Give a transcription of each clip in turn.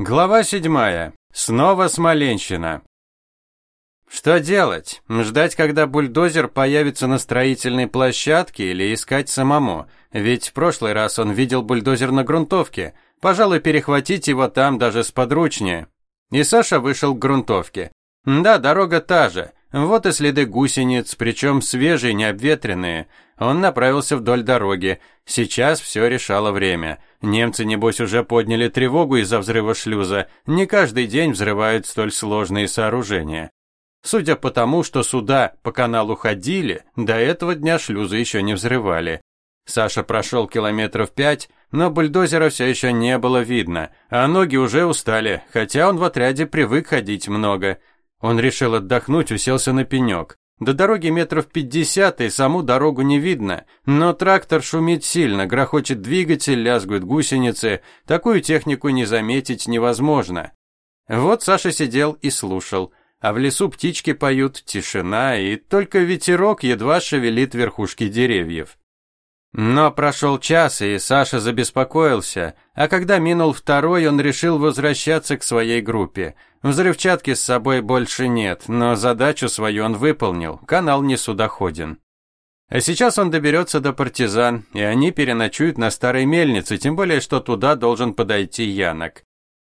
Глава седьмая. Снова Смоленщина. Что делать? Ждать, когда бульдозер появится на строительной площадке или искать самому? Ведь в прошлый раз он видел бульдозер на грунтовке. Пожалуй, перехватить его там даже сподручнее. И Саша вышел к грунтовке. Да, дорога та же. Вот и следы гусениц, причем свежие, необветренные. Он направился вдоль дороги. Сейчас все решало время. Немцы, небось, уже подняли тревогу из-за взрыва шлюза. Не каждый день взрывают столь сложные сооружения. Судя по тому, что суда по каналу ходили, до этого дня шлюзы еще не взрывали. Саша прошел километров пять, но бульдозера все еще не было видно, а ноги уже устали, хотя он в отряде привык ходить много. Он решил отдохнуть, уселся на пенек. До дороги метров пятьдесят, и саму дорогу не видно, но трактор шумит сильно, грохочет двигатель, лязгают гусеницы. Такую технику не заметить невозможно. Вот Саша сидел и слушал, а в лесу птички поют, тишина, и только ветерок едва шевелит верхушки деревьев. Но прошел час, и Саша забеспокоился, а когда минул второй, он решил возвращаться к своей группе. Взрывчатки с собой больше нет, но задачу свою он выполнил, канал не судоходен. А сейчас он доберется до партизан, и они переночуют на старой мельнице, тем более, что туда должен подойти Янок.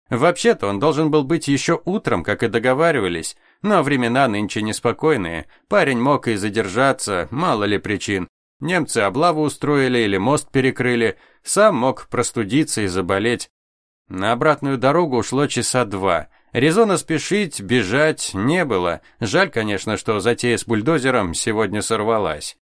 Вообще-то он должен был быть еще утром, как и договаривались, но времена нынче неспокойные, парень мог и задержаться, мало ли причин. Немцы облаву устроили или мост перекрыли, сам мог простудиться и заболеть. На обратную дорогу ушло часа два. Резона спешить, бежать не было. Жаль, конечно, что затея с бульдозером сегодня сорвалась.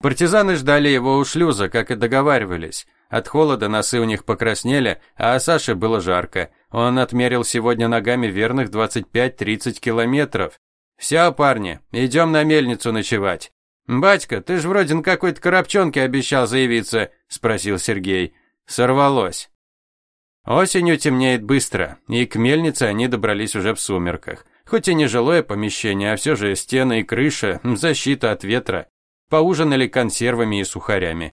Партизаны ждали его у шлюза, как и договаривались. От холода носы у них покраснели, а Саше было жарко. Он отмерил сегодня ногами верных 25-30 километров. «Все, парни, идем на мельницу ночевать. «Батька, ты ж вроде на какой-то коробчонке обещал заявиться», – спросил Сергей. Сорвалось. Осенью темнеет быстро, и к мельнице они добрались уже в сумерках. Хоть и не жилое помещение, а все же стены и крыша, защита от ветра. Поужинали консервами и сухарями.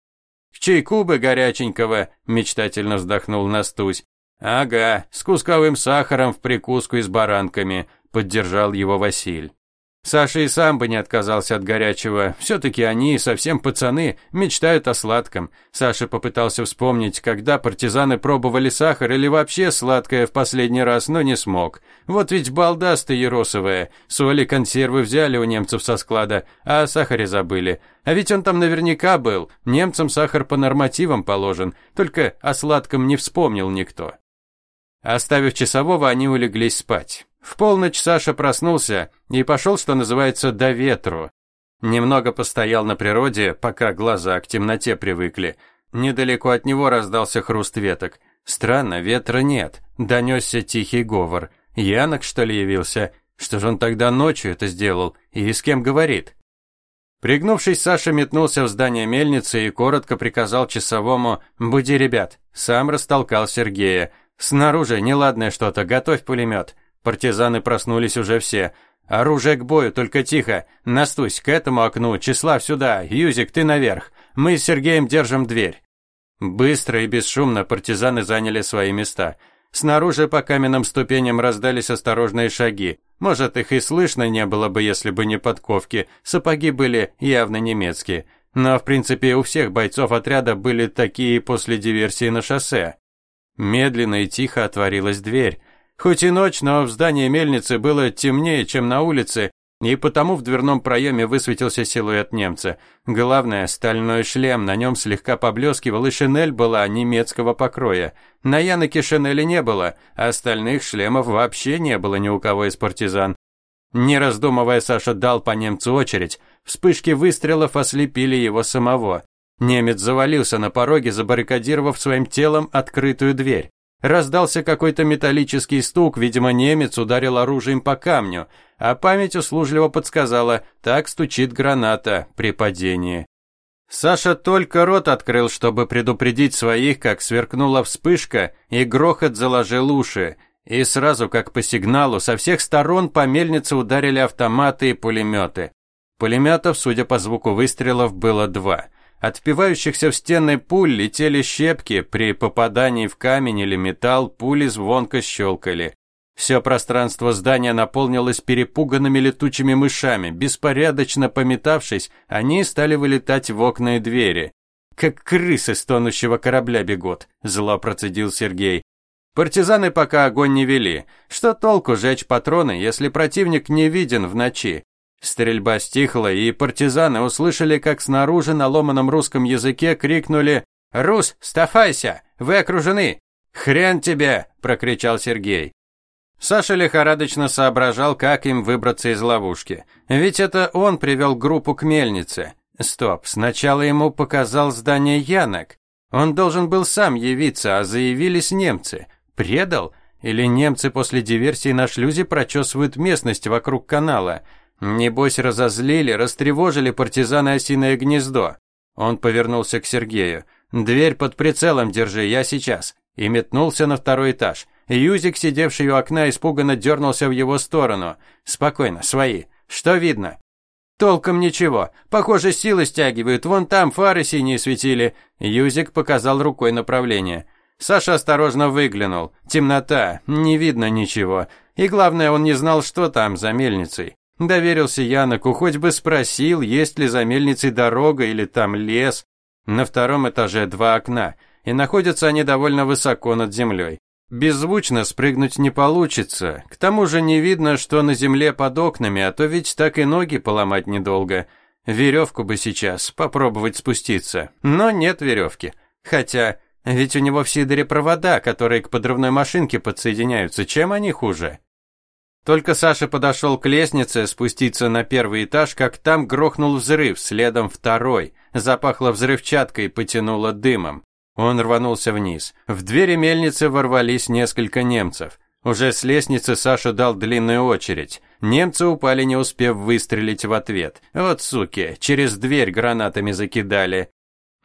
«К чайку бы горяченького», – мечтательно вздохнул Настусь. «Ага, с кусковым сахаром в прикуску и с баранками», – поддержал его Василь. Саша и сам бы не отказался от горячего. Все-таки они, совсем пацаны, мечтают о сладком. Саша попытался вспомнить, когда партизаны пробовали сахар или вообще сладкое в последний раз, но не смог. Вот ведь балда-то еросовая. Соли консервы взяли у немцев со склада, а о сахаре забыли. А ведь он там наверняка был. Немцам сахар по нормативам положен, только о сладком не вспомнил никто. Оставив часового, они улеглись спать. В полночь Саша проснулся и пошел, что называется, до ветру. Немного постоял на природе, пока глаза к темноте привыкли. Недалеко от него раздался хруст веток. Странно, ветра нет. Донесся тихий говор. Янок, что ли, явился? Что же он тогда ночью это сделал? И с кем говорит? Пригнувшись, Саша метнулся в здание мельницы и коротко приказал часовому «Буди ребят». Сам растолкал Сергея. «Снаружи неладное что-то, готовь пулемет». Партизаны проснулись уже все. Оружие к бою, только тихо. Настусь, к этому окну, Числав сюда, Юзик, ты наверх. Мы с Сергеем держим дверь. Быстро и бесшумно партизаны заняли свои места. Снаружи по каменным ступеням раздались осторожные шаги. Может, их и слышно не было бы, если бы не подковки. Сапоги были явно немецкие. Но, в принципе, у всех бойцов отряда были такие после диверсии на шоссе. Медленно и тихо отворилась дверь. Хоть и ночь, но в здании мельницы было темнее, чем на улице, и потому в дверном проеме высветился силуэт немца. Главное, стальной шлем, на нем слегка поблескивал, и шинель была немецкого покроя. На Яноке шинели не было, а остальных шлемов вообще не было ни у кого из партизан. Не раздумывая, Саша дал по немцу очередь. Вспышки выстрелов ослепили его самого. Немец завалился на пороге, забаррикадировав своим телом открытую дверь. Раздался какой-то металлический стук, видимо, немец ударил оружием по камню, а память услужливо подсказала, так стучит граната при падении. Саша только рот открыл, чтобы предупредить своих, как сверкнула вспышка, и грохот заложил уши. И сразу, как по сигналу, со всех сторон по мельнице ударили автоматы и пулеметы. Пулеметов, судя по звуку выстрелов, было два – От впивающихся в стены пуль летели щепки, при попадании в камень или металл пули звонко щелкали. Все пространство здания наполнилось перепуганными летучими мышами. Беспорядочно пометавшись, они стали вылетать в окна и двери. «Как крысы с тонущего корабля бегут», – зло процедил Сергей. Партизаны пока огонь не вели. Что толку жечь патроны, если противник не виден в ночи? Стрельба стихла, и партизаны услышали, как снаружи на ломаном русском языке крикнули «Рус, стафайся! Вы окружены!» «Хрен тебе!» – прокричал Сергей. Саша лихорадочно соображал, как им выбраться из ловушки. Ведь это он привел группу к мельнице. Стоп, сначала ему показал здание Янок. Он должен был сам явиться, а заявились немцы. Предал? Или немцы после диверсии на шлюзе прочесывают местность вокруг канала? Небось разозлили, растревожили партизаны осиное гнездо. Он повернулся к Сергею. «Дверь под прицелом держи, я сейчас». И метнулся на второй этаж. Юзик, сидевший у окна, испуганно дернулся в его сторону. «Спокойно, свои. Что видно?» «Толком ничего. Похоже, силы стягивают. Вон там фары синие светили». Юзик показал рукой направление. Саша осторожно выглянул. Темнота, не видно ничего. И главное, он не знал, что там за мельницей. Доверился Яноку, хоть бы спросил, есть ли за мельницей дорога или там лес. На втором этаже два окна, и находятся они довольно высоко над землей. Беззвучно спрыгнуть не получится. К тому же не видно, что на земле под окнами, а то ведь так и ноги поломать недолго. Веревку бы сейчас попробовать спуститься, но нет веревки. Хотя, ведь у него в Сидоре провода, которые к подрывной машинке подсоединяются. Чем они хуже? Только Саша подошел к лестнице спуститься на первый этаж, как там грохнул взрыв, следом второй. Запахло взрывчаткой, потянуло дымом. Он рванулся вниз. В двери мельницы ворвались несколько немцев. Уже с лестницы Саша дал длинную очередь. Немцы упали, не успев выстрелить в ответ. Вот суки, через дверь гранатами закидали.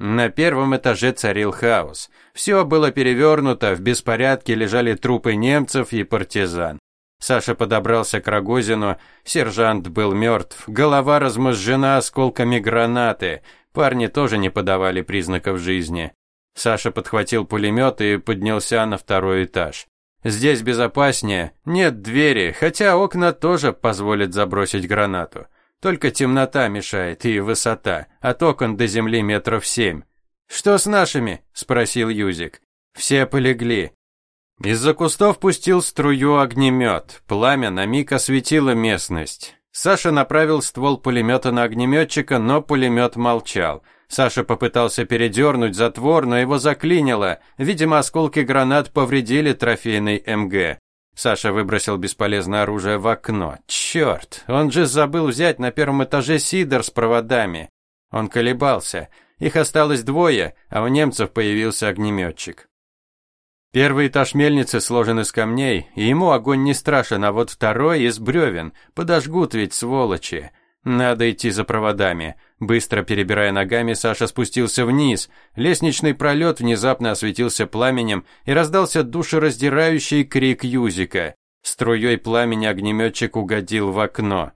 На первом этаже царил хаос. Все было перевернуто, в беспорядке лежали трупы немцев и партизан. Саша подобрался к Рогозину, сержант был мертв, голова размозжена осколками гранаты, парни тоже не подавали признаков жизни. Саша подхватил пулемет и поднялся на второй этаж. Здесь безопаснее, нет двери, хотя окна тоже позволят забросить гранату. Только темнота мешает и высота, от окон до земли метров семь. «Что с нашими?» – спросил Юзик. «Все полегли. Из-за кустов пустил струю огнемет. Пламя на миг осветило местность. Саша направил ствол пулемета на огнеметчика, но пулемет молчал. Саша попытался передернуть затвор, но его заклинило. Видимо, осколки гранат повредили трофейный МГ. Саша выбросил бесполезное оружие в окно. Черт, он же забыл взять на первом этаже сидор с проводами. Он колебался. Их осталось двое, а у немцев появился огнеметчик. Первый этаж мельницы сложен из камней, и ему огонь не страшен, а вот второй из бревен. Подожгут ведь сволочи. Надо идти за проводами. Быстро перебирая ногами, Саша спустился вниз. Лестничный пролет внезапно осветился пламенем, и раздался душераздирающий крик Юзика. Струей пламени огнеметчик угодил в окно.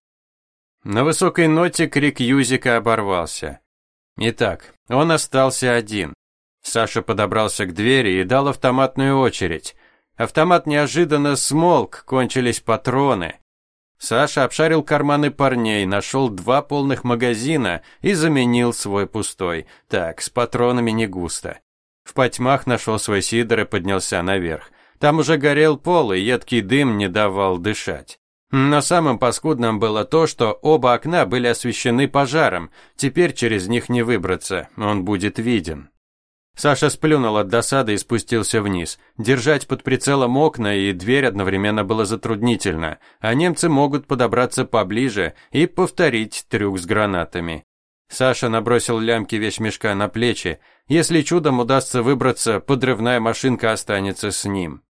На высокой ноте крик Юзика оборвался. Итак, он остался один. Саша подобрался к двери и дал автоматную очередь. Автомат неожиданно смолк, кончились патроны. Саша обшарил карманы парней, нашел два полных магазина и заменил свой пустой. Так, с патронами не густо. В потьмах нашел свой сидор и поднялся наверх. Там уже горел пол, и едкий дым не давал дышать. Но самым паскудным было то, что оба окна были освещены пожаром. Теперь через них не выбраться, он будет виден. Саша сплюнул от досады и спустился вниз. Держать под прицелом окна и дверь одновременно было затруднительно, а немцы могут подобраться поближе и повторить трюк с гранатами. Саша набросил лямки вещмешка на плечи. Если чудом удастся выбраться, подрывная машинка останется с ним.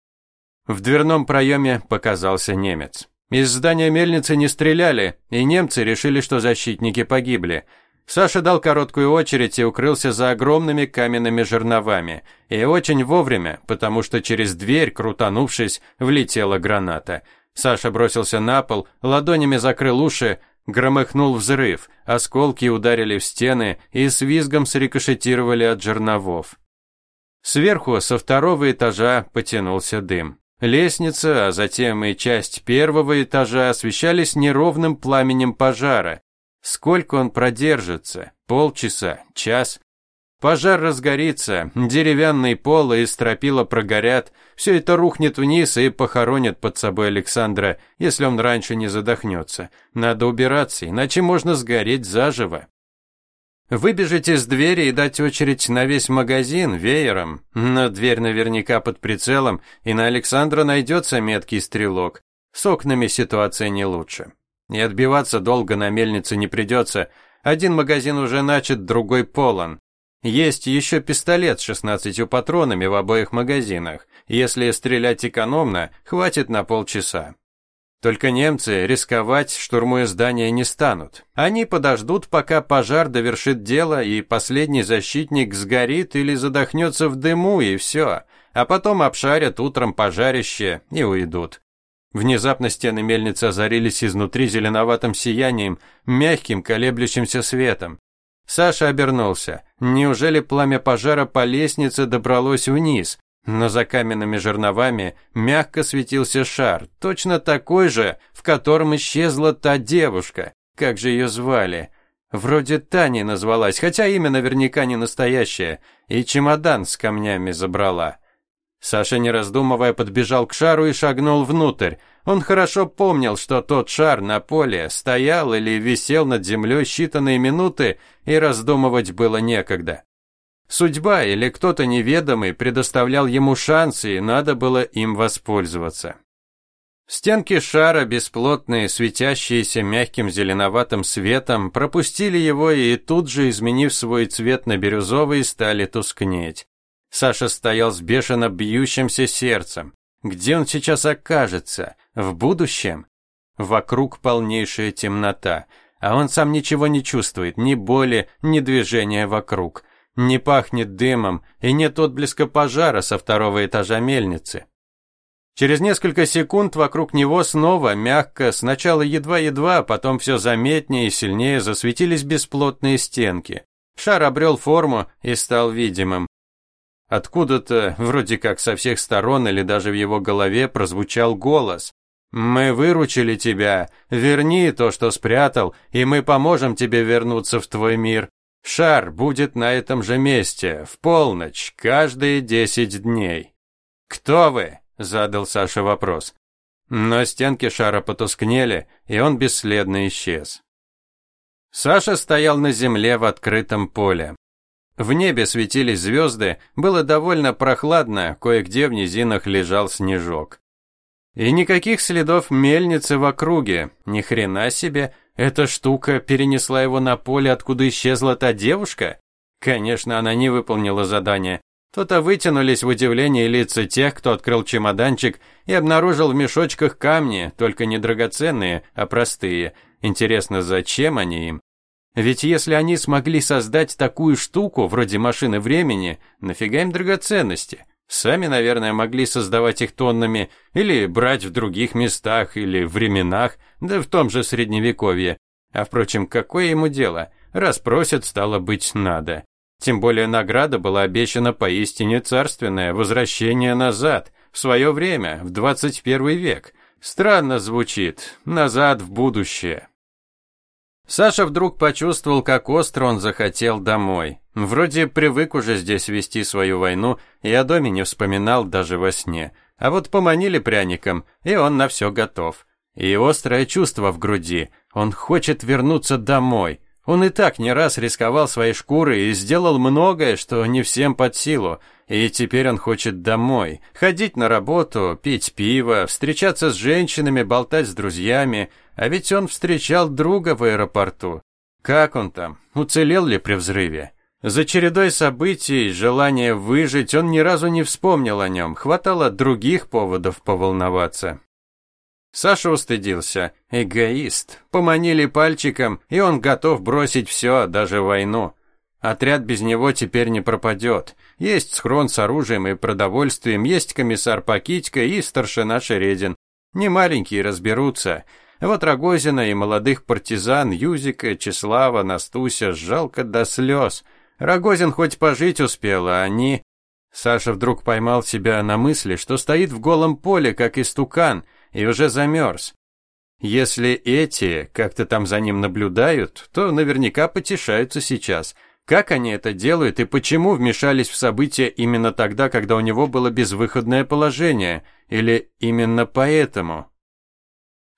В дверном проеме показался немец. Из здания мельницы не стреляли, и немцы решили, что защитники погибли – Саша дал короткую очередь и укрылся за огромными каменными жерновами. И очень вовремя, потому что через дверь, крутанувшись, влетела граната. Саша бросился на пол, ладонями закрыл уши. Громыхнул взрыв, осколки ударили в стены и с визгом срикошетировали от жерновов. Сверху, со второго этажа, потянулся дым. Лестница, а затем и часть первого этажа освещались неровным пламенем пожара. Сколько он продержится? Полчаса? Час? Пожар разгорится, деревянный пол и стропила прогорят, все это рухнет вниз и похоронит под собой Александра, если он раньше не задохнется. Надо убираться, иначе можно сгореть заживо. Выбежать из двери и дать очередь на весь магазин веером, но дверь наверняка под прицелом, и на Александра найдется меткий стрелок. С окнами ситуация не лучше. И отбиваться долго на мельнице не придется. Один магазин уже начат, другой полон. Есть еще пистолет с 16 патронами в обоих магазинах. Если стрелять экономно, хватит на полчаса. Только немцы рисковать, штурмуя здание, не станут. Они подождут, пока пожар довершит дело, и последний защитник сгорит или задохнется в дыму, и все. А потом обшарят утром пожарище и уйдут. Внезапно стены мельницы озарились изнутри зеленоватым сиянием, мягким колеблющимся светом. Саша обернулся. Неужели пламя пожара по лестнице добралось вниз? Но за каменными жерновами мягко светился шар, точно такой же, в котором исчезла та девушка. Как же ее звали? Вроде Тани назвалась, хотя имя наверняка не настоящее, и чемодан с камнями забрала. Саша, не раздумывая, подбежал к шару и шагнул внутрь. Он хорошо помнил, что тот шар на поле стоял или висел над землей считанные минуты, и раздумывать было некогда. Судьба или кто-то неведомый предоставлял ему шансы, и надо было им воспользоваться. Стенки шара, бесплотные, светящиеся мягким зеленоватым светом, пропустили его и тут же, изменив свой цвет на бирюзовый, стали тускнеть. Саша стоял с бешено бьющимся сердцем. Где он сейчас окажется? В будущем? Вокруг полнейшая темнота, а он сам ничего не чувствует, ни боли, ни движения вокруг. Не пахнет дымом и нет отблеска пожара со второго этажа мельницы. Через несколько секунд вокруг него снова мягко, сначала едва-едва, потом все заметнее и сильнее засветились бесплотные стенки. Шар обрел форму и стал видимым. Откуда-то, вроде как со всех сторон или даже в его голове, прозвучал голос. «Мы выручили тебя, верни то, что спрятал, и мы поможем тебе вернуться в твой мир. Шар будет на этом же месте, в полночь, каждые десять дней. «Кто вы?» – задал Саша вопрос. Но стенки шара потускнели, и он бесследно исчез. Саша стоял на земле в открытом поле. В небе светились звезды, было довольно прохладно, кое-где в низинах лежал снежок. И никаких следов мельницы в округе, ни хрена себе, эта штука перенесла его на поле, откуда исчезла та девушка? Конечно, она не выполнила задание. То-то вытянулись в удивлении лица тех, кто открыл чемоданчик и обнаружил в мешочках камни, только не драгоценные, а простые. Интересно, зачем они им? Ведь если они смогли создать такую штуку, вроде машины времени, нафига им драгоценности? Сами, наверное, могли создавать их тоннами, или брать в других местах, или временах, да в том же средневековье. А впрочем, какое ему дело? Раз просят, стало быть, надо. Тем более награда была обещана поистине царственное возвращение назад, в свое время, в 21 век. Странно звучит, назад в будущее. Саша вдруг почувствовал, как остро он захотел домой. Вроде привык уже здесь вести свою войну, и о доме не вспоминал даже во сне. А вот поманили пряником, и он на все готов. И острое чувство в груди. Он хочет вернуться домой. Он и так не раз рисковал своей шкурой и сделал многое, что не всем под силу. И теперь он хочет домой. Ходить на работу, пить пиво, встречаться с женщинами, болтать с друзьями. А ведь он встречал друга в аэропорту. Как он там? Уцелел ли при взрыве? За чередой событий, желания выжить, он ни разу не вспомнил о нем, хватало других поводов поволноваться. Саша устыдился. Эгоист. Поманили пальчиком, и он готов бросить все, даже войну. Отряд без него теперь не пропадет. Есть схрон с оружием и продовольствием, есть комиссар Пакитько и старшина Шередин. Не маленькие разберутся. Вот Рогозина и молодых партизан Юзика, Числава, Настуся жалко до слез. Рогозин хоть пожить успел, а они... Саша вдруг поймал себя на мысли, что стоит в голом поле, как истукан, и уже замерз. Если эти как-то там за ним наблюдают, то наверняка потешаются сейчас. Как они это делают и почему вмешались в события именно тогда, когда у него было безвыходное положение? Или именно поэтому?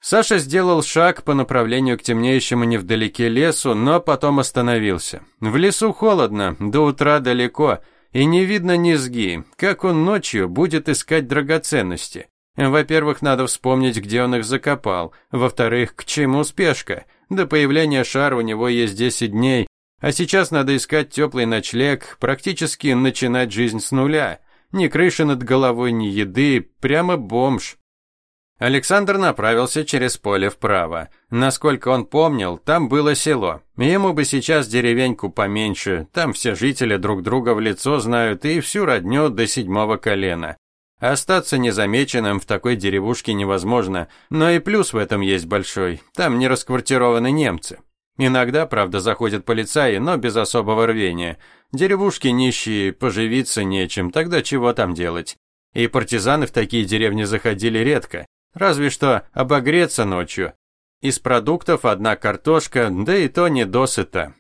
Саша сделал шаг по направлению к темнеющему невдалеке лесу, но потом остановился. В лесу холодно, до утра далеко, и не видно низги. Как он ночью будет искать драгоценности? Во-первых, надо вспомнить, где он их закопал. Во-вторых, к чему спешка? До появления шара у него есть 10 дней, а сейчас надо искать теплый ночлег, практически начинать жизнь с нуля. Ни крыши над головой, ни еды, прямо бомж. Александр направился через поле вправо. Насколько он помнил, там было село. Ему бы сейчас деревеньку поменьше, там все жители друг друга в лицо знают и всю родню до седьмого колена. Остаться незамеченным в такой деревушке невозможно, но и плюс в этом есть большой. Там не расквартированы немцы. Иногда, правда, заходят полицаи, но без особого рвения. Деревушки нищие, поживиться нечем, тогда чего там делать? И партизаны в такие деревни заходили редко, разве что обогреться ночью. Из продуктов одна картошка, да и то не досыта.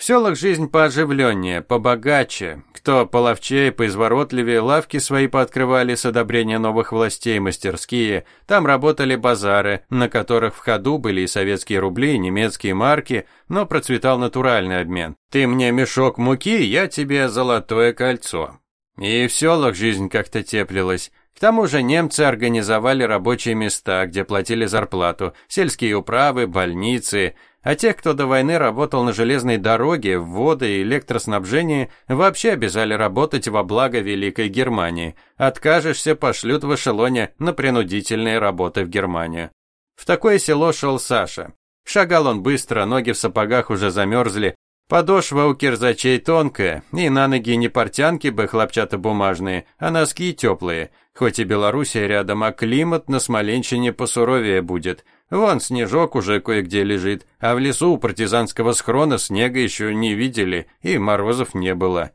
В селах жизнь пооживленнее, побогаче. Кто половчее, поизворотливее, лавки свои пооткрывали с одобрения новых властей, мастерские. Там работали базары, на которых в ходу были и советские рубли, и немецкие марки, но процветал натуральный обмен. Ты мне мешок муки, я тебе золотое кольцо. И в селах жизнь как-то теплилась. К тому же немцы организовали рабочие места, где платили зарплату, сельские управы, больницы, а тех, кто до войны работал на железной дороге, в воды и электроснабжении, вообще обязали работать во благо Великой Германии. Откажешься, пошлют в эшелоне на принудительные работы в Германию. В такое село шел Саша. Шагал он быстро, ноги в сапогах уже замерзли, подошва у кирзачей тонкая, и на ноги не портянки бы хлопчатобумажные, а носки теплые. Хоть и Белоруссия рядом, а климат на Смоленщине посуровее будет – Вон снежок уже кое-где лежит, а в лесу у партизанского схрона снега еще не видели, и морозов не было.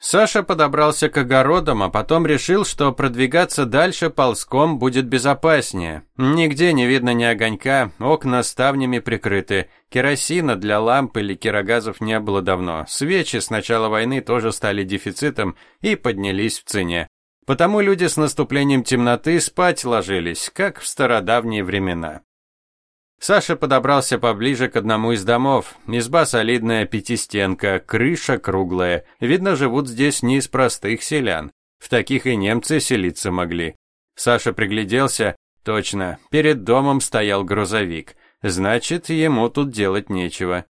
Саша подобрался к огородам, а потом решил, что продвигаться дальше ползком будет безопаснее. Нигде не видно ни огонька, окна ставнями прикрыты. Керосина для ламп или керогазов не было давно. Свечи с начала войны тоже стали дефицитом и поднялись в цене. Потому люди с наступлением темноты спать ложились, как в стародавние времена. Саша подобрался поближе к одному из домов. Изба солидная, пятистенка, крыша круглая. Видно, живут здесь не из простых селян. В таких и немцы селиться могли. Саша пригляделся. Точно, перед домом стоял грузовик. Значит, ему тут делать нечего.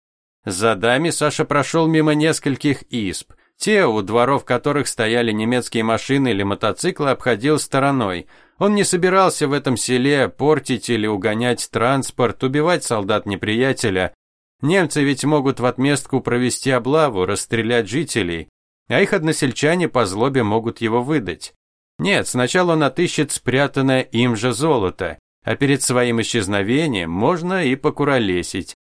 За дами Саша прошел мимо нескольких изб. Те, у дворов которых стояли немецкие машины или мотоциклы, обходил стороной. Он не собирался в этом селе портить или угонять транспорт, убивать солдат неприятеля. Немцы ведь могут в отместку провести облаву, расстрелять жителей, а их односельчане по злобе могут его выдать. Нет, сначала он отыщет спрятанное им же золото, а перед своим исчезновением можно и покуролесить.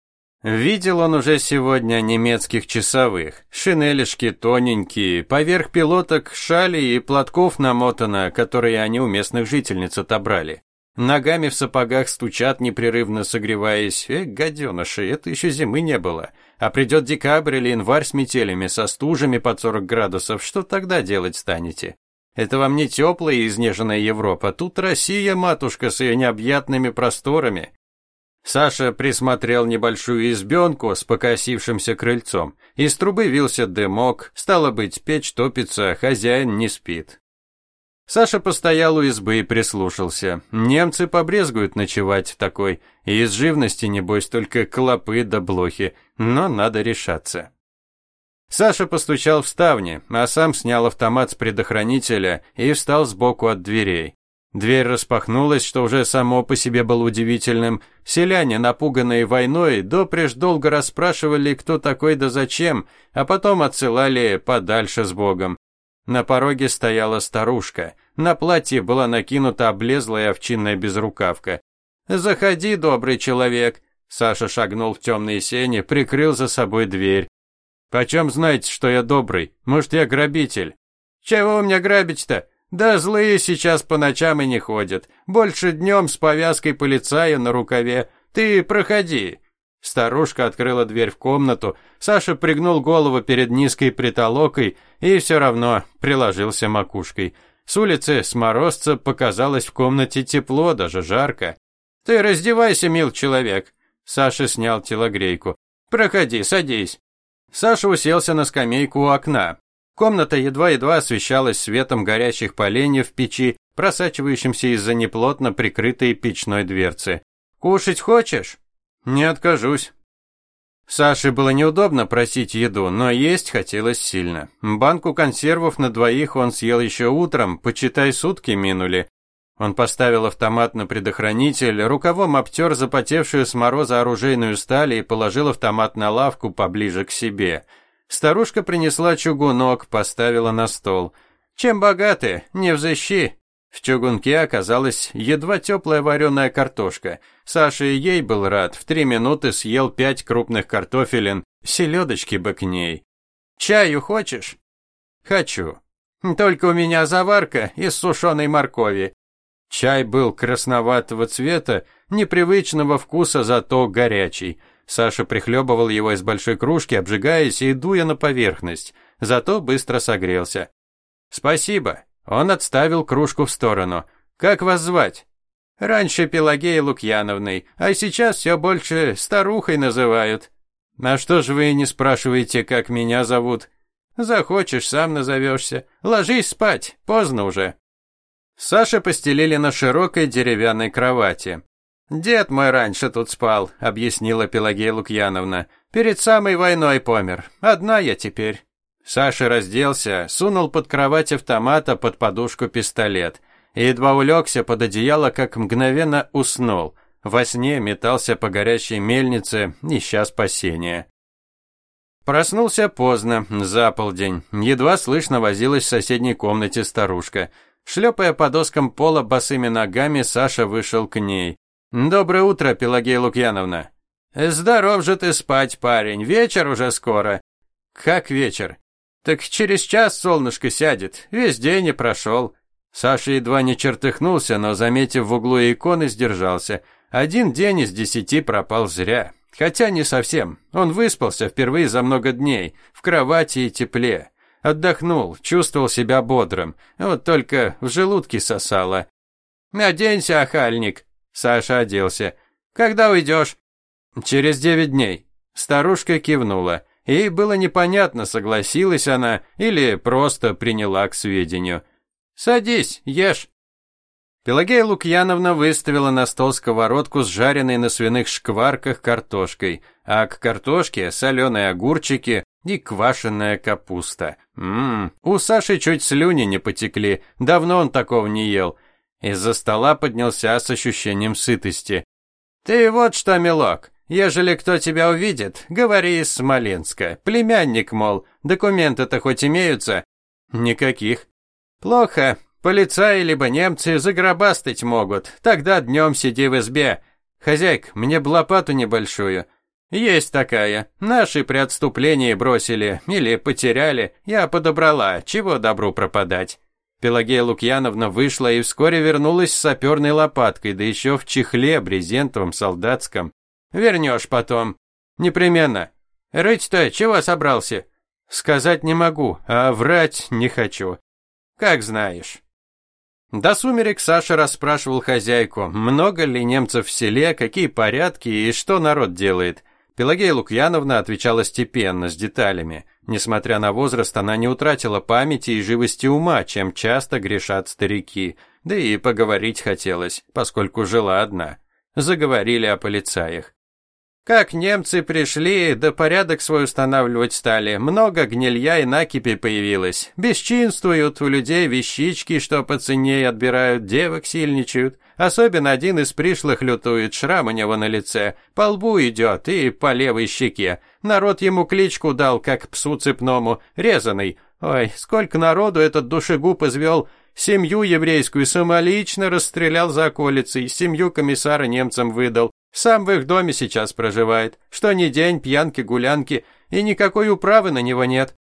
Видел он уже сегодня немецких часовых. Шинелишки тоненькие, поверх пилоток шали и платков намотано, которые они у местных жительниц отобрали. Ногами в сапогах стучат непрерывно согреваясь. Эх, гаденыши, это еще зимы не было. А придет декабрь или январь с метелями, со стужами под 40 градусов, что тогда делать станете? Это вам не теплая и изнеженная Европа, тут Россия, матушка, с ее необъятными просторами. Саша присмотрел небольшую избенку с покосившимся крыльцом. Из трубы вился дымок, стало быть, печь топится, хозяин не спит. Саша постоял у избы и прислушался. Немцы побрезгуют ночевать в такой, и из живности, небось, только клопы да блохи, но надо решаться. Саша постучал в ставни, а сам снял автомат с предохранителя и встал сбоку от дверей. Дверь распахнулась, что уже само по себе было удивительным. Селяне, напуганные войной, допреж долго расспрашивали, кто такой да зачем, а потом отсылали подальше с Богом. На пороге стояла старушка. На платье была накинута облезлая овчинная безрукавка. «Заходи, добрый человек!» Саша шагнул в темные сени, прикрыл за собой дверь. «Почем знаете, что я добрый? Может, я грабитель?» «Чего у меня грабить-то? Да злые сейчас по ночам и не ходят. Больше днем с повязкой полицая на рукаве. Ты проходи!» Старушка открыла дверь в комнату, Саша пригнул голову перед низкой притолокой и все равно приложился макушкой. С улицы, с морозца, показалось в комнате тепло, даже жарко. «Ты раздевайся, мил человек!» Саша снял телогрейку. «Проходи, садись». Саша уселся на скамейку у окна. Комната едва-едва освещалась светом горящих поленьев в печи, просачивающимся из-за неплотно прикрытой печной дверцы. «Кушать хочешь?» Не откажусь. Саше было неудобно просить еду, но есть хотелось сильно. Банку консервов на двоих он съел еще утром, почитай, сутки минули. Он поставил автомат на предохранитель, рукавом обтер запотевшую с мороза оружейную сталь и положил автомат на лавку поближе к себе. Старушка принесла чугунок, поставила на стол. «Чем богаты? Не взыщи!» В чугунке оказалась едва теплая вареная картошка. Саша и ей был рад, в три минуты съел пять крупных картофелин, селедочки бы к ней. «Чаю хочешь?» «Хочу. Только у меня заварка из сушеной моркови». Чай был красноватого цвета, непривычного вкуса, зато горячий. Саша прихлебывал его из большой кружки, обжигаясь и дуя на поверхность, зато быстро согрелся. «Спасибо», он отставил кружку в сторону. «Как вас звать?» «Раньше Пелагеей Лукьяновной, а сейчас все больше старухой называют». «А что же вы не спрашиваете, как меня зовут?» «Захочешь, сам назовешься. Ложись спать, поздно уже». Саша постелили на широкой деревянной кровати. «Дед мой раньше тут спал», — объяснила Пелагея Лукьяновна. «Перед самой войной помер. Одна я теперь». Саша разделся, сунул под кровать автомата под подушку пистолет и едва улегся под одеяло, как мгновенно уснул. Во сне метался по горящей мельнице, ища спасения. Проснулся поздно, за полдень. Едва слышно возилась в соседней комнате старушка. Шлепая по доскам пола босыми ногами, Саша вышел к ней. «Доброе утро, Пелагея Лукьяновна». «Здоров же ты спать, парень, вечер уже скоро». «Как вечер?» Так через час солнышко сядет, весь день и прошел. Саша едва не чертыхнулся, но, заметив в углу иконы, сдержался. Один день из десяти пропал зря. Хотя не совсем. Он выспался впервые за много дней, в кровати и тепле. Отдохнул, чувствовал себя бодрым. Вот только в желудке сосало. «Оденься, охальник!» Саша оделся. «Когда уйдешь?» «Через девять дней». Старушка кивнула. И было непонятно, согласилась она или просто приняла к сведению. «Садись, ешь». Пелагея Лукьяновна выставила на стол сковородку с жареной на свиных шкварках картошкой, а к картошке соленые огурчики и квашеная капуста. Ммм, у Саши чуть слюни не потекли, давно он такого не ел. Из-за стола поднялся с ощущением сытости. «Ты вот что, милок, Ежели кто тебя увидит, говори из Смоленска. Племянник, мол, документы-то хоть имеются? Никаких. Плохо. Полицаи либо немцы загробастать могут. Тогда днем сиди в избе. Хозяйка, мне б лопату небольшую. Есть такая. Наши при отступлении бросили или потеряли. Я подобрала. Чего добру пропадать? Пелагея Лукьяновна вышла и вскоре вернулась с саперной лопаткой, да еще в чехле брезентовом солдатском. Вернешь потом. Непременно. Рыть-то чего собрался? Сказать не могу, а врать не хочу. Как знаешь. До сумерек Саша расспрашивал хозяйку, много ли немцев в селе, какие порядки и что народ делает. Пелагея Лукьяновна отвечала степенно, с деталями. Несмотря на возраст, она не утратила памяти и живости ума, чем часто грешат старики. Да и поговорить хотелось, поскольку жила одна. Заговорили о полицаях. Как немцы пришли, да порядок свой устанавливать стали, много гнилья и накипи появилось. Бесчинствуют у людей вещички, что по цене отбирают, девок сильничают. Особенно один из пришлых лютует, шрам у него на лице, по лбу идет и по левой щеке. Народ ему кличку дал, как псу цепному, резаный. Ой, сколько народу этот душегуб извел, Семью еврейскую самолично расстрелял за околицей, семью комиссара немцам выдал. Сам в их доме сейчас проживает. Что ни день, пьянки-гулянки, и никакой управы на него нет.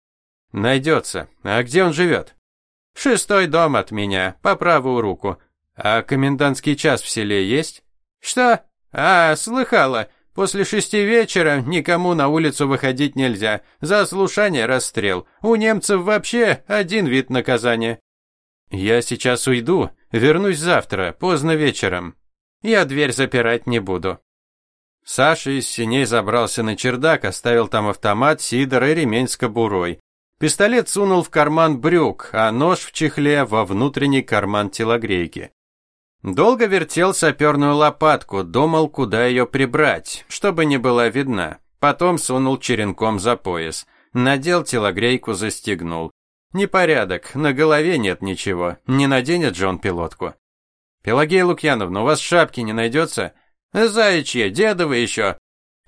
Найдется. А где он живет? Шестой дом от меня, по правую руку. А комендантский час в селе есть? Что? А, слыхала. После шести вечера никому на улицу выходить нельзя. За слушание расстрел. У немцев вообще один вид наказания. Я сейчас уйду, вернусь завтра, поздно вечером. Я дверь запирать не буду. Саша из синей забрался на чердак, оставил там автомат, сидор и ремень с кобурой. Пистолет сунул в карман брюк, а нож в чехле во внутренний карман телогрейки. Долго вертел саперную лопатку, думал, куда ее прибрать, чтобы не была видна. Потом сунул черенком за пояс. Надел телогрейку, застегнул. Непорядок, на голове нет ничего. Не наденет же он пилотку. Пелагея Лукьяновна, у вас шапки не найдется? Заячья, дедовы еще.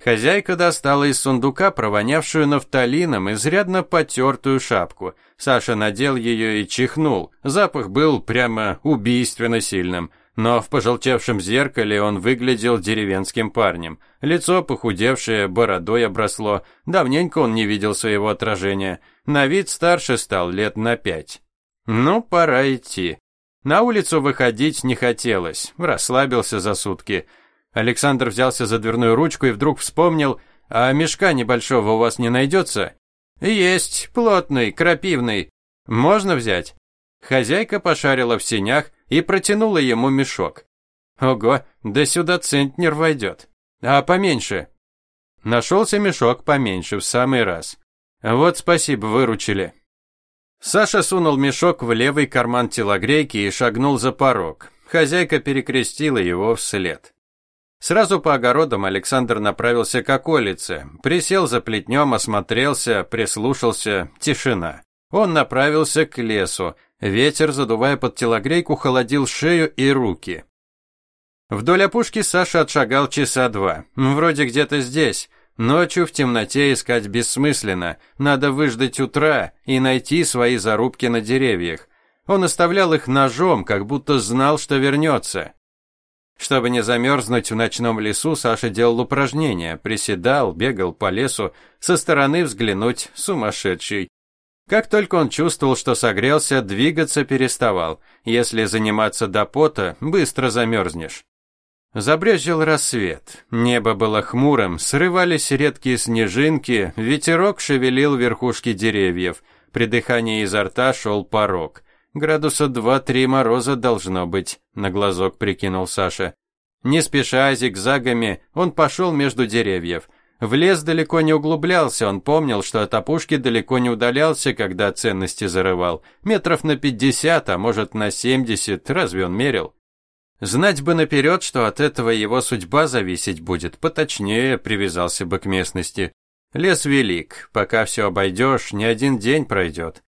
Хозяйка достала из сундука провонявшую нафталином изрядно потертую шапку. Саша надел ее и чихнул. Запах был прямо убийственно сильным но в пожелтевшем зеркале он выглядел деревенским парнем. Лицо похудевшее, бородой обросло. Давненько он не видел своего отражения. На вид старше стал лет на пять. Ну, пора идти. На улицу выходить не хотелось, расслабился за сутки. Александр взялся за дверную ручку и вдруг вспомнил, а мешка небольшого у вас не найдется? Есть, плотный, крапивный. Можно взять? Хозяйка пошарила в сенях, и протянула ему мешок. Ого, да сюда центнер войдет. А поменьше? Нашелся мешок поменьше, в самый раз. Вот спасибо, выручили. Саша сунул мешок в левый карман телогрейки и шагнул за порог. Хозяйка перекрестила его вслед. Сразу по огородам Александр направился к околице, присел за плетнем, осмотрелся, прислушался, тишина. Он направился к лесу, Ветер, задувая под телогрейку, холодил шею и руки. Вдоль опушки Саша отшагал часа два. Вроде где-то здесь. Ночью в темноте искать бессмысленно. Надо выждать утра и найти свои зарубки на деревьях. Он оставлял их ножом, как будто знал, что вернется. Чтобы не замерзнуть в ночном лесу, Саша делал упражнения, приседал, бегал по лесу, со стороны взглянуть сумасшедший. Как только он чувствовал, что согрелся, двигаться переставал. Если заниматься до пота, быстро замерзнешь. Забрезжил рассвет. Небо было хмурым, срывались редкие снежинки, ветерок шевелил верхушки деревьев. При дыхании изо рта шел порог. Градуса два-три мороза должно быть, на глазок прикинул Саша. Не спеша зигзагами, он пошел между деревьев. В лес далеко не углублялся, он помнил, что от опушки далеко не удалялся, когда ценности зарывал. Метров на пятьдесят, а может на семьдесят, разве он мерил? Знать бы наперед, что от этого его судьба зависеть будет, поточнее привязался бы к местности. Лес велик, пока все обойдешь, не один день пройдет.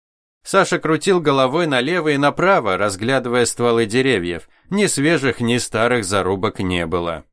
Саша крутил головой налево и направо, разглядывая стволы деревьев. Ни свежих, ни старых зарубок не было.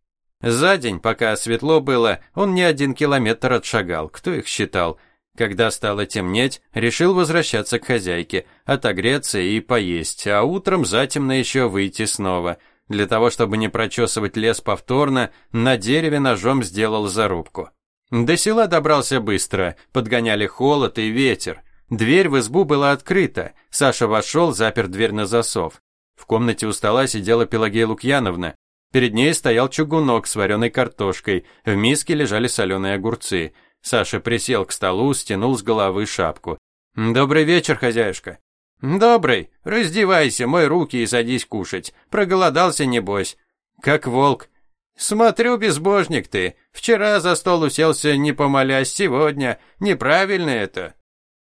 За день, пока светло было, он не один километр отшагал, кто их считал. Когда стало темнеть, решил возвращаться к хозяйке, отогреться и поесть, а утром затемно еще выйти снова. Для того, чтобы не прочесывать лес повторно, на дереве ножом сделал зарубку. До села добрался быстро, подгоняли холод и ветер. Дверь в избу была открыта. Саша вошел, запер дверь на засов. В комнате у стола сидела Пелагея Лукьяновна. Перед ней стоял чугунок с вареной картошкой, в миске лежали соленые огурцы. Саша присел к столу, стянул с головы шапку. «Добрый вечер, хозяюшка». «Добрый. Раздевайся, мой руки и садись кушать. Проголодался, небось». «Как волк». «Смотрю, безбожник ты. Вчера за стол уселся, не помолясь, сегодня. Неправильно это».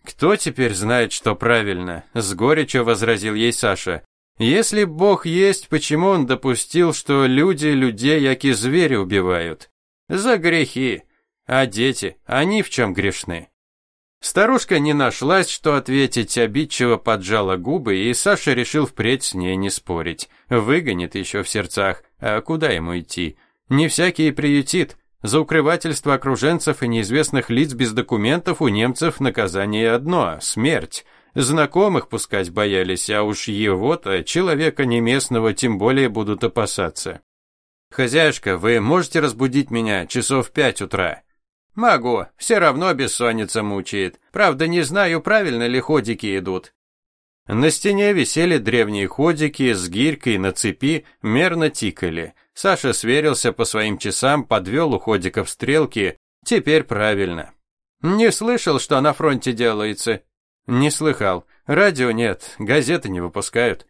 «Кто теперь знает, что правильно?» – с горечью возразил ей Саша. Если Бог есть, почему он допустил, что люди людей, яки звери убивают? За грехи. А дети, они в чем грешны? Старушка не нашлась, что ответить, обидчиво поджала губы, и Саша решил впредь с ней не спорить. Выгонит еще в сердцах, а куда ему идти? Не всякий приютит. За укрывательство окруженцев и неизвестных лиц без документов у немцев наказание одно – смерть. Знакомых пускать боялись, а уж его-то, человека не местного, тем более будут опасаться. «Хозяюшка, вы можете разбудить меня часов в пять утра?» «Могу, все равно бессонница мучает. Правда, не знаю, правильно ли ходики идут». На стене висели древние ходики с гирькой на цепи, мерно тикали. Саша сверился по своим часам, подвел у ходиков стрелки. Теперь правильно. «Не слышал, что на фронте делается?» «Не слыхал. Радио нет, газеты не выпускают».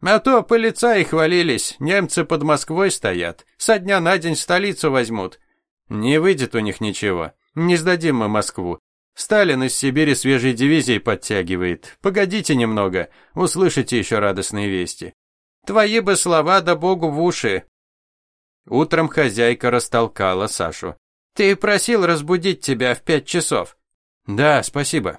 А то полицаи хвалились, немцы под Москвой стоят, со дня на день столицу возьмут. Не выйдет у них ничего, не сдадим мы Москву. Сталин из Сибири свежей дивизией подтягивает. Погодите немного, услышите еще радостные вести. Твои бы слова да богу в уши. Утром хозяйка растолкала Сашу. Ты просил разбудить тебя в пять часов. Да, спасибо.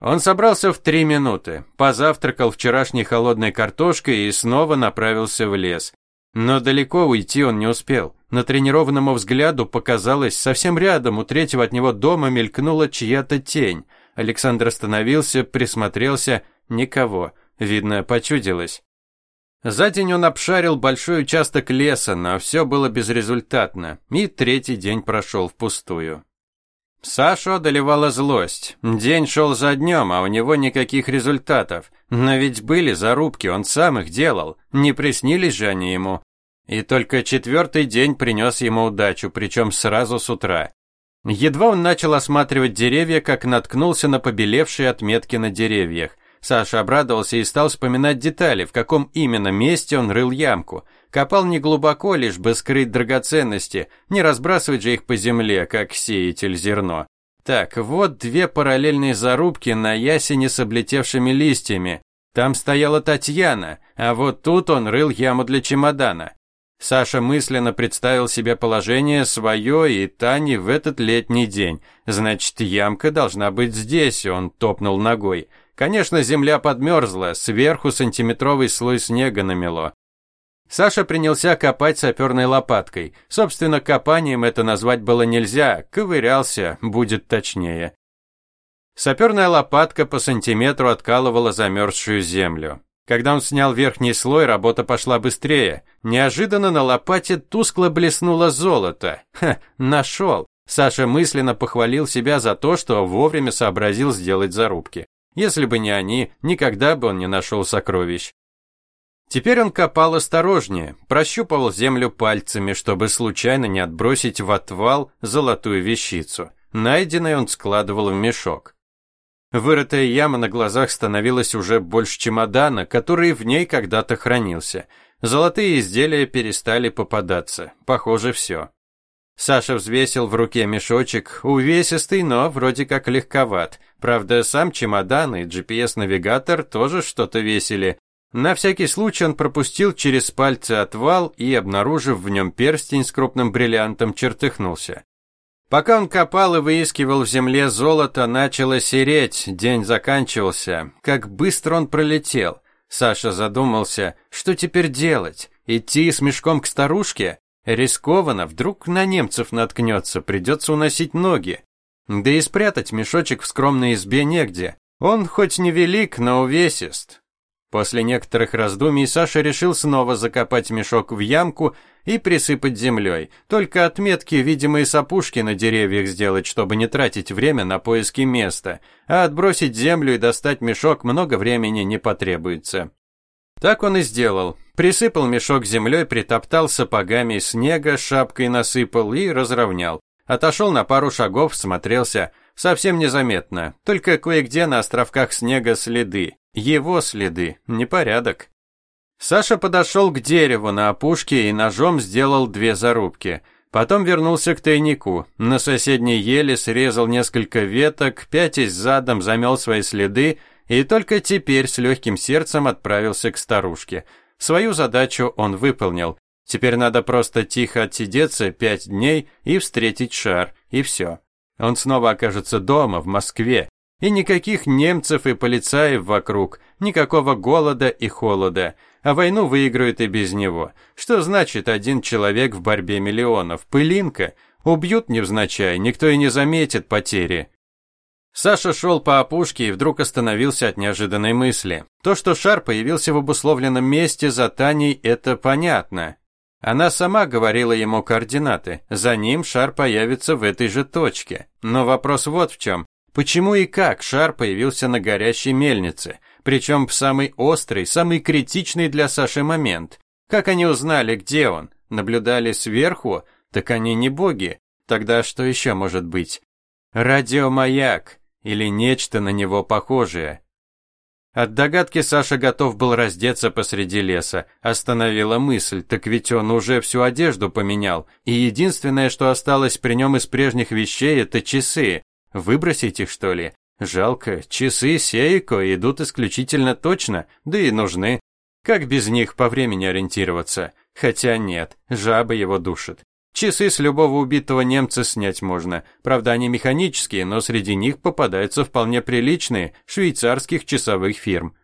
Он собрался в три минуты, позавтракал вчерашней холодной картошкой и снова направился в лес. Но далеко уйти он не успел. На тренированному взгляду показалось, совсем рядом у третьего от него дома мелькнула чья-то тень. Александр остановился, присмотрелся. Никого. Видно, почудилось. За день он обшарил большой участок леса, но все было безрезультатно, и третий день прошел впустую. Сашу одолевала злость. День шел за днем, а у него никаких результатов. Но ведь были зарубки, он сам их делал. Не приснились же они ему. И только четвертый день принес ему удачу, причем сразу с утра. Едва он начал осматривать деревья, как наткнулся на побелевшие отметки на деревьях. Саша обрадовался и стал вспоминать детали, в каком именно месте он рыл ямку. Копал не глубоко, лишь бы скрыть драгоценности, не разбрасывать же их по земле, как сеятель зерно. Так, вот две параллельные зарубки на ясене с облетевшими листьями. Там стояла Татьяна, а вот тут он рыл яму для чемодана. Саша мысленно представил себе положение свое и Тани в этот летний день. Значит, ямка должна быть здесь, он топнул ногой. Конечно, земля подмерзла, сверху сантиметровый слой снега намело. Саша принялся копать саперной лопаткой. Собственно, копанием это назвать было нельзя, ковырялся, будет точнее. Саперная лопатка по сантиметру откалывала замерзшую землю. Когда он снял верхний слой, работа пошла быстрее. Неожиданно на лопате тускло блеснуло золото. Ха, нашел. Саша мысленно похвалил себя за то, что вовремя сообразил сделать зарубки. Если бы не они, никогда бы он не нашел сокровищ. Теперь он копал осторожнее, прощупывал землю пальцами, чтобы случайно не отбросить в отвал золотую вещицу. Найденное он складывал в мешок. Вырытая яма на глазах становилась уже больше чемодана, который в ней когда-то хранился. Золотые изделия перестали попадаться. Похоже, все. Саша взвесил в руке мешочек, увесистый, но вроде как легковат. Правда, сам чемодан и GPS-навигатор тоже что-то весили. На всякий случай он пропустил через пальцы отвал и, обнаружив в нем перстень с крупным бриллиантом, чертыхнулся. Пока он копал и выискивал в земле золото, начало сереть, день заканчивался. Как быстро он пролетел. Саша задумался, что теперь делать? Идти с мешком к старушке? Рискованно, вдруг на немцев наткнется, придется уносить ноги. Да и спрятать мешочек в скромной избе негде. Он хоть не велик, но увесист. После некоторых раздумий Саша решил снова закопать мешок в ямку и присыпать землей. Только отметки, видимые с опушки на деревьях сделать, чтобы не тратить время на поиски места. А отбросить землю и достать мешок много времени не потребуется. Так он и сделал. Присыпал мешок землей, притоптал сапогами снега, шапкой насыпал и разровнял. Отошел на пару шагов, смотрелся. Совсем незаметно. Только кое-где на островках снега следы. Его следы. Непорядок. Саша подошел к дереву на опушке и ножом сделал две зарубки. Потом вернулся к тайнику. На соседней еле срезал несколько веток, пятясь задом замел свои следы и только теперь с легким сердцем отправился к старушке. Свою задачу он выполнил. Теперь надо просто тихо отсидеться пять дней и встретить шар, и все. Он снова окажется дома, в Москве. И никаких немцев и полицаев вокруг, никакого голода и холода. А войну выиграют и без него. Что значит один человек в борьбе миллионов? Пылинка. Убьют невзначай, никто и не заметит потери. Саша шел по опушке и вдруг остановился от неожиданной мысли. То, что шар появился в обусловленном месте за Таней, это понятно. Она сама говорила ему координаты. За ним шар появится в этой же точке. Но вопрос вот в чем. Почему и как шар появился на горящей мельнице? Причем в самый острый, самый критичный для Саши момент. Как они узнали, где он? Наблюдали сверху? Так они не боги. Тогда что еще может быть? Радиомаяк или нечто на него похожее. От догадки Саша готов был раздеться посреди леса. Остановила мысль, так ведь он уже всю одежду поменял, и единственное, что осталось при нем из прежних вещей, это часы. Выбросить их, что ли? Жалко, часы Сейко идут исключительно точно, да и нужны. Как без них по времени ориентироваться? Хотя нет, жаба его душит. Часы с любого убитого немца снять можно. Правда, они механические, но среди них попадаются вполне приличные, швейцарских часовых фирм.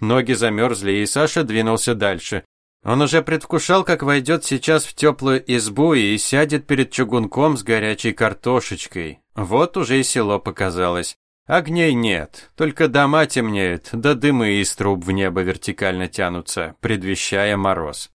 Ноги замерзли, и Саша двинулся дальше. Он уже предвкушал, как войдет сейчас в теплую избу и сядет перед чугунком с горячей картошечкой. Вот уже и село показалось. Огней нет, только дома темнеют, да дымы из труб в небо вертикально тянутся, предвещая мороз.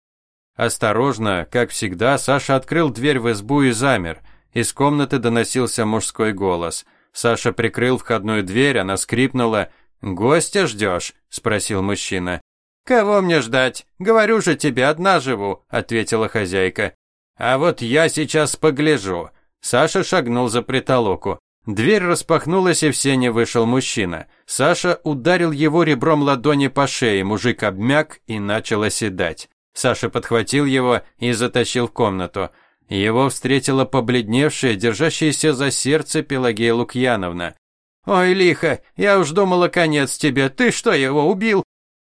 Осторожно, как всегда, Саша открыл дверь в избу и замер. Из комнаты доносился мужской голос. Саша прикрыл входную дверь, она скрипнула. «Гостя ждешь?» – спросил мужчина. «Кого мне ждать? Говорю же тебе, одна живу», – ответила хозяйка. «А вот я сейчас погляжу». Саша шагнул за притолоку. Дверь распахнулась, и в сене вышел мужчина. Саша ударил его ребром ладони по шее, мужик обмяк и начал оседать. Саша подхватил его и затащил в комнату. Его встретила побледневшая, держащаяся за сердце Пелагея Лукьяновна. «Ой, лихо, я уж думала, конец тебе. Ты что, его убил?»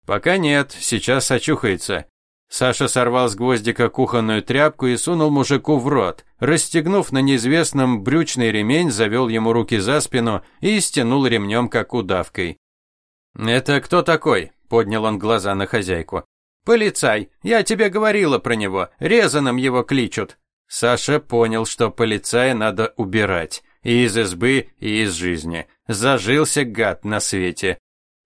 «Пока нет, сейчас очухается». Саша сорвал с гвоздика кухонную тряпку и сунул мужику в рот. Расстегнув на неизвестном брючный ремень, завел ему руки за спину и стянул ремнем, как удавкой. «Это кто такой?» – поднял он глаза на хозяйку. «Полицай! Я тебе говорила про него! Резаным его кличут!» Саша понял, что полицая надо убирать. И из избы, и из жизни. Зажился гад на свете.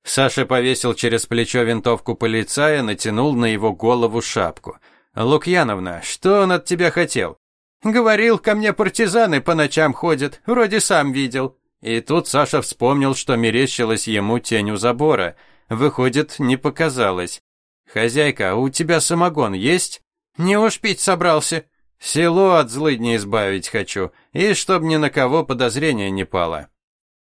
Саша повесил через плечо винтовку полицая, натянул на его голову шапку. «Лукьяновна, что он от тебя хотел?» «Говорил, ко мне партизаны по ночам ходят, вроде сам видел». И тут Саша вспомнил, что мерещилась ему тень у забора. Выходит, не показалось. «Хозяйка, у тебя самогон есть?» «Не уж пить собрался». «Село от злыдни избавить хочу, и чтоб ни на кого подозрение не пало».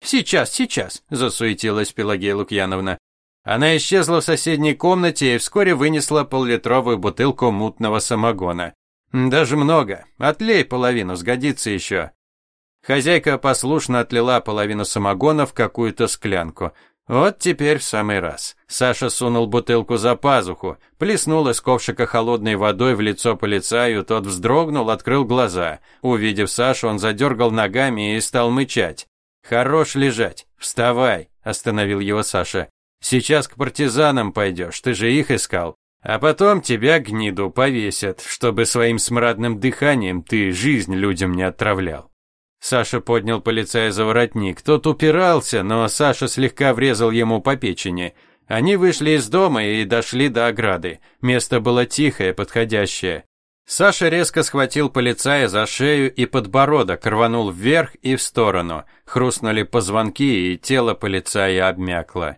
«Сейчас, сейчас», – засуетилась Пелагея Лукьяновна. Она исчезла в соседней комнате и вскоре вынесла поллитровую бутылку мутного самогона. «Даже много. Отлей половину, сгодится еще». Хозяйка послушно отлила половину самогона в какую-то склянку. Вот теперь в самый раз. Саша сунул бутылку за пазуху, плеснул из ковшика холодной водой в лицо полицаю, тот вздрогнул, открыл глаза. Увидев Сашу, он задергал ногами и стал мычать. «Хорош лежать, вставай», – остановил его Саша. «Сейчас к партизанам пойдешь, ты же их искал. А потом тебя, гниду, повесят, чтобы своим смрадным дыханием ты жизнь людям не отравлял». Саша поднял полицая за воротник. Тот упирался, но Саша слегка врезал ему по печени. Они вышли из дома и дошли до ограды. Место было тихое, подходящее. Саша резко схватил полицая за шею и подбородок, рванул вверх и в сторону. Хрустнули позвонки, и тело полицая обмякло.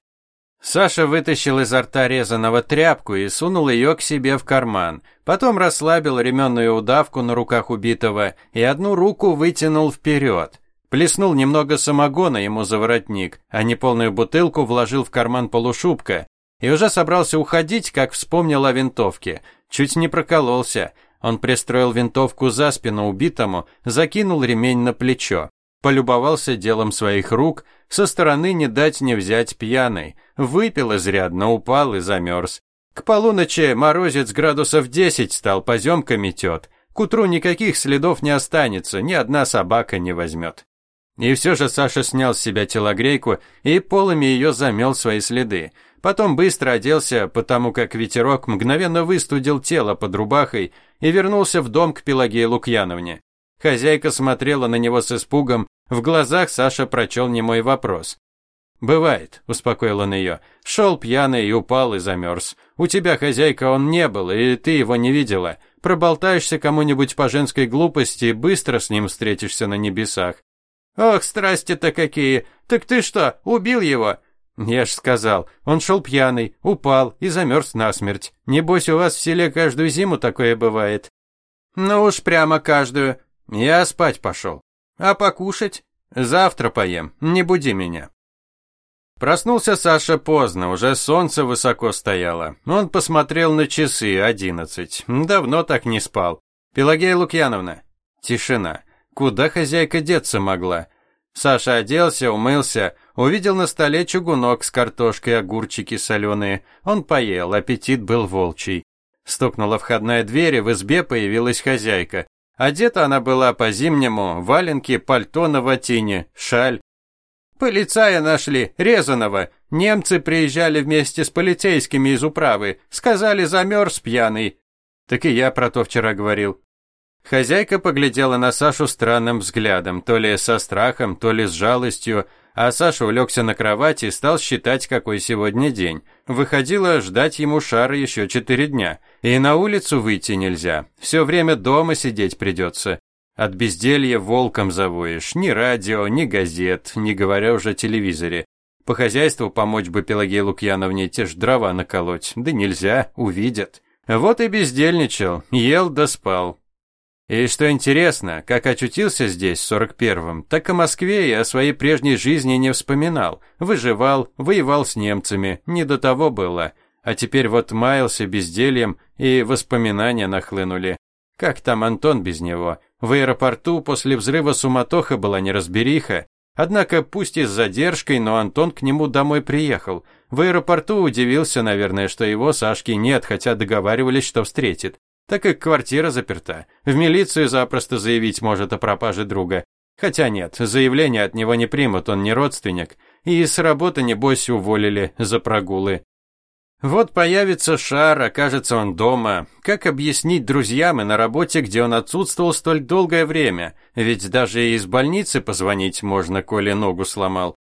Саша вытащил изо рта резаного тряпку и сунул ее к себе в карман. Потом расслабил ременную удавку на руках убитого и одну руку вытянул вперед. Плеснул немного самогона ему за воротник, а неполную бутылку вложил в карман полушубка. И уже собрался уходить, как вспомнил о винтовке. Чуть не прокололся. Он пристроил винтовку за спину убитому, закинул ремень на плечо полюбовался делом своих рук, со стороны не дать не взять пьяный, выпил изрядно, упал и замерз. К полуночи морозец градусов 10 стал, поземка метет. К утру никаких следов не останется, ни одна собака не возьмет. И все же Саша снял с себя телогрейку и полами ее замел свои следы. Потом быстро оделся, потому как ветерок мгновенно выстудил тело под рубахой и вернулся в дом к Пелагее Лукьяновне. Хозяйка смотрела на него с испугом, В глазах Саша прочел немой вопрос. «Бывает», – успокоил он ее. «Шел пьяный и упал и замерз. У тебя, хозяйка, он не был, и ты его не видела. Проболтаешься кому-нибудь по женской глупости, быстро с ним встретишься на небесах». «Ох, страсти-то какие! Так ты что, убил его?» «Я ж сказал, он шел пьяный, упал и замерз насмерть. Небось, у вас в селе каждую зиму такое бывает». «Ну уж прямо каждую. Я спать пошел. А покушать? Завтра поем, не буди меня». Проснулся Саша поздно, уже солнце высоко стояло. Он посмотрел на часы, одиннадцать. Давно так не спал. «Пелагея Лукьяновна». Тишина. Куда хозяйка деться могла? Саша оделся, умылся, увидел на столе чугунок с картошкой, огурчики соленые. Он поел, аппетит был волчий. Стукнула входная дверь, и в избе появилась хозяйка. Одета она была по-зимнему, валенки, пальто на ватине, шаль. Полицая нашли, резаного. Немцы приезжали вместе с полицейскими из управы. Сказали, замерз пьяный. Так и я про то вчера говорил. Хозяйка поглядела на Сашу странным взглядом, то ли со страхом, то ли с жалостью, а Саша улегся на кровати и стал считать, какой сегодня день. Выходило ждать ему шара еще четыре дня. И на улицу выйти нельзя. Все время дома сидеть придется. От безделья волком завоешь. Ни радио, ни газет, не говоря уже о телевизоре. По хозяйству помочь бы Пелагее Лукьяновне те ж дрова наколоть. Да нельзя, увидят. Вот и бездельничал, ел да спал. И что интересно, как очутился здесь в 41-м, так о Москве и о своей прежней жизни не вспоминал. Выживал, воевал с немцами, не до того было. А теперь вот маялся бездельем, и воспоминания нахлынули. Как там Антон без него? В аэропорту после взрыва суматоха была неразбериха. Однако, пусть и с задержкой, но Антон к нему домой приехал. В аэропорту удивился, наверное, что его Сашки нет, хотя договаривались, что встретит так как квартира заперта. В милицию запросто заявить может о пропаже друга. Хотя нет, заявление от него не примут, он не родственник. И с работы, небось, уволили за прогулы. Вот появится шар, окажется он дома. Как объяснить друзьям и на работе, где он отсутствовал столь долгое время? Ведь даже из больницы позвонить можно, коли ногу сломал.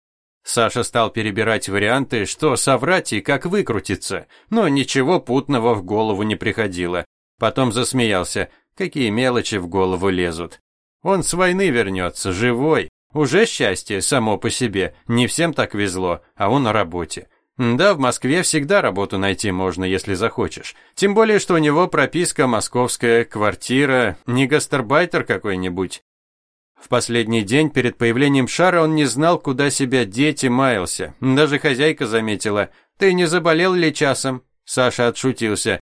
Саша стал перебирать варианты, что соврать и как выкрутиться, но ничего путного в голову не приходило. Потом засмеялся. Какие мелочи в голову лезут. Он с войны вернется, живой. Уже счастье само по себе. Не всем так везло, а он на работе. Да, в Москве всегда работу найти можно, если захочешь. Тем более, что у него прописка московская, квартира, не гастарбайтер какой-нибудь. В последний день перед появлением шара он не знал, куда себя деть и маялся. Даже хозяйка заметила. «Ты не заболел ли часом?» Саша отшутился.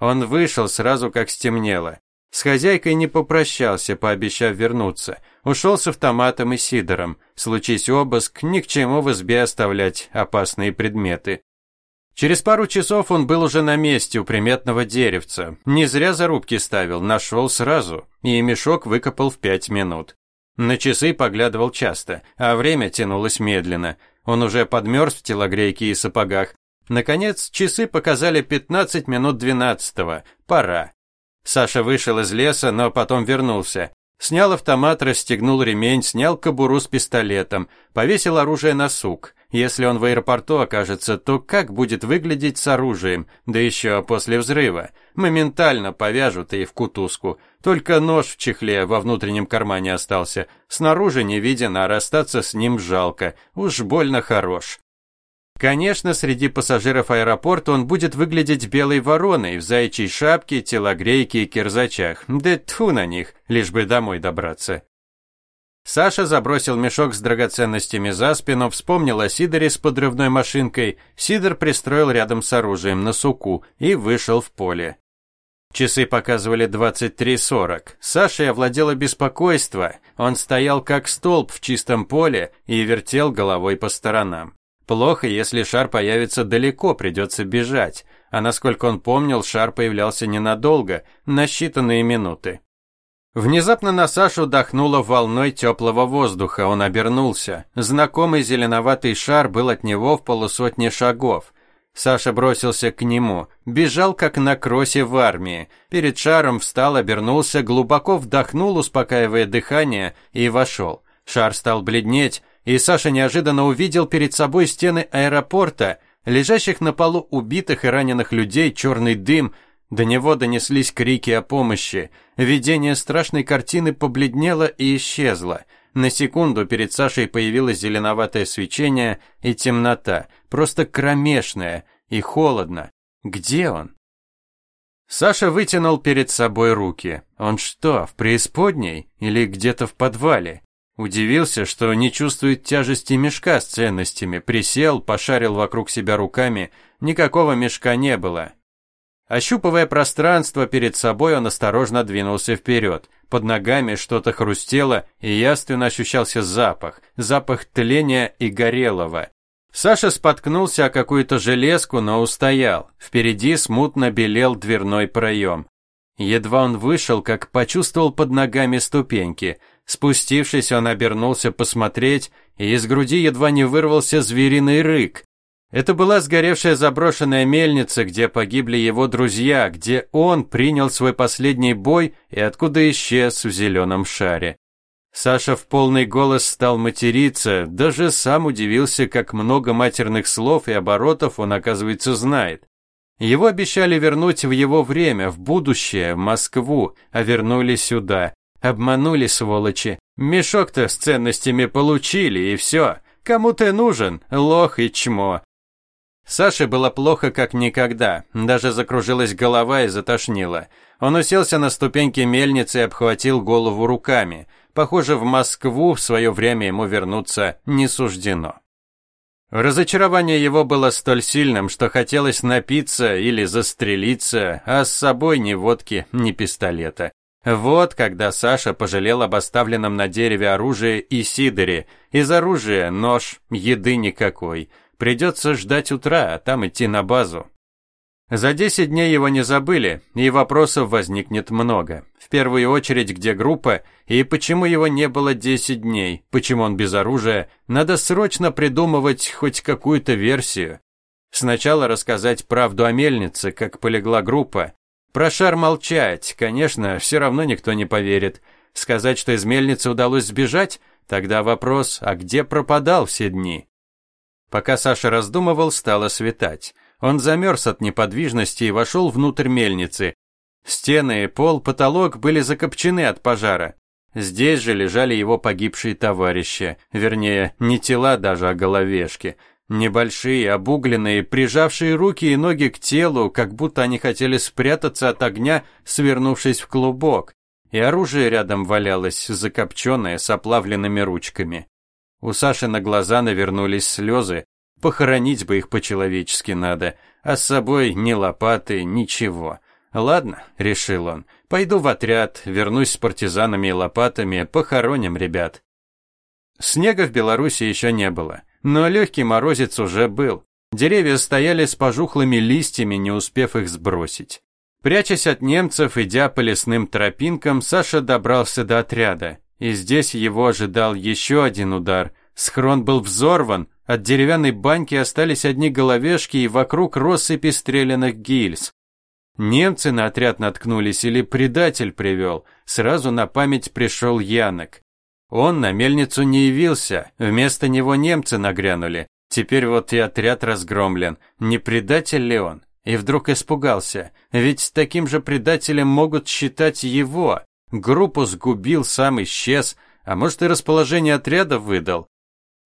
Он вышел сразу, как стемнело. С хозяйкой не попрощался, пообещав вернуться. Ушел с автоматом и сидором. Случись обыск, ни к чему в избе оставлять опасные предметы. Через пару часов он был уже на месте у приметного деревца. Не зря зарубки ставил, нашел сразу. И мешок выкопал в пять минут. На часы поглядывал часто, а время тянулось медленно. Он уже подмерз в телогрейке и сапогах, Наконец, часы показали 15 минут 12 -го. Пора. Саша вышел из леса, но потом вернулся. Снял автомат, расстегнул ремень, снял кобуру с пистолетом, повесил оружие на сук. Если он в аэропорту окажется, то как будет выглядеть с оружием, да еще после взрыва? Моментально повяжут и в кутузку. Только нож в чехле во внутреннем кармане остался. Снаружи не виден, а расстаться с ним жалко. Уж больно хорош. Конечно, среди пассажиров аэропорта он будет выглядеть белой вороной в заячьей шапке, телогрейке и кирзачах. Да тьфу на них, лишь бы домой добраться. Саша забросил мешок с драгоценностями за спину, вспомнил о Сидоре с подрывной машинкой. Сидор пристроил рядом с оружием на суку и вышел в поле. Часы показывали 23.40. Сашей овладело беспокойство. Он стоял как столб в чистом поле и вертел головой по сторонам. Плохо, если шар появится далеко, придется бежать. А насколько он помнил, шар появлялся ненадолго, на считанные минуты. Внезапно на Сашу дохнуло волной теплого воздуха, он обернулся. Знакомый зеленоватый шар был от него в полусотне шагов. Саша бросился к нему, бежал как на кроссе в армии. Перед шаром встал, обернулся, глубоко вдохнул, успокаивая дыхание, и вошел. Шар стал бледнеть, и Саша неожиданно увидел перед собой стены аэропорта, лежащих на полу убитых и раненых людей, черный дым. До него донеслись крики о помощи. Видение страшной картины побледнело и исчезло. На секунду перед Сашей появилось зеленоватое свечение и темнота, просто кромешная и холодно. Где он? Саша вытянул перед собой руки. Он что, в преисподней или где-то в подвале? Удивился, что не чувствует тяжести мешка с ценностями, присел, пошарил вокруг себя руками, никакого мешка не было. Ощупывая пространство перед собой, он осторожно двинулся вперед. Под ногами что-то хрустело, и яственно ощущался запах, запах тления и горелого. Саша споткнулся о какую-то железку, но устоял. Впереди смутно белел дверной проем. Едва он вышел, как почувствовал под ногами ступеньки. Спустившись, он обернулся посмотреть, и из груди едва не вырвался звериный рык. Это была сгоревшая заброшенная мельница, где погибли его друзья, где он принял свой последний бой и откуда исчез в зеленом шаре. Саша в полный голос стал материться, даже сам удивился, как много матерных слов и оборотов он, оказывается, знает. Его обещали вернуть в его время, в будущее, в Москву, а вернули сюда. Обманули, сволочи. Мешок-то с ценностями получили, и все. Кому ты нужен, лох и чмо. Саше было плохо как никогда, даже закружилась голова и затошнило. Он уселся на ступеньки мельницы и обхватил голову руками. Похоже, в Москву в свое время ему вернуться не суждено. Разочарование его было столь сильным, что хотелось напиться или застрелиться, а с собой ни водки, ни пистолета. Вот когда Саша пожалел об оставленном на дереве оружии и Сидоре. Из оружия нож, еды никакой. Придется ждать утра, а там идти на базу. За 10 дней его не забыли, и вопросов возникнет много. В первую очередь, где группа, и почему его не было 10 дней, почему он без оружия, надо срочно придумывать хоть какую-то версию. Сначала рассказать правду о мельнице, как полегла группа, про шар молчать, конечно, все равно никто не поверит. Сказать, что из мельницы удалось сбежать, тогда вопрос, а где пропадал все дни? Пока Саша раздумывал, стало светать. Он замерз от неподвижности и вошел внутрь мельницы. Стены, пол, потолок были закопчены от пожара. Здесь же лежали его погибшие товарищи, вернее, не тела даже, а головешки – Небольшие, обугленные, прижавшие руки и ноги к телу, как будто они хотели спрятаться от огня, свернувшись в клубок. И оружие рядом валялось, закопченное, с оплавленными ручками. У Саши на глаза навернулись слезы. Похоронить бы их по-человечески надо, а с собой ни лопаты, ничего. Ладно, решил он, пойду в отряд, вернусь с партизанами и лопатами, похороним ребят. Снега в Беларуси еще не было. Но легкий морозец уже был. Деревья стояли с пожухлыми листьями, не успев их сбросить. Прячась от немцев, идя по лесным тропинкам, Саша добрался до отряда. И здесь его ожидал еще один удар. Схрон был взорван, от деревянной баньки остались одни головешки и вокруг россыпи стрелянных гильз. Немцы на отряд наткнулись или предатель привел. Сразу на память пришел Янок. Он на мельницу не явился, вместо него немцы нагрянули. Теперь вот и отряд разгромлен. Не предатель ли он? И вдруг испугался, ведь таким же предателем могут считать его. Группу сгубил, сам исчез, а может и расположение отряда выдал.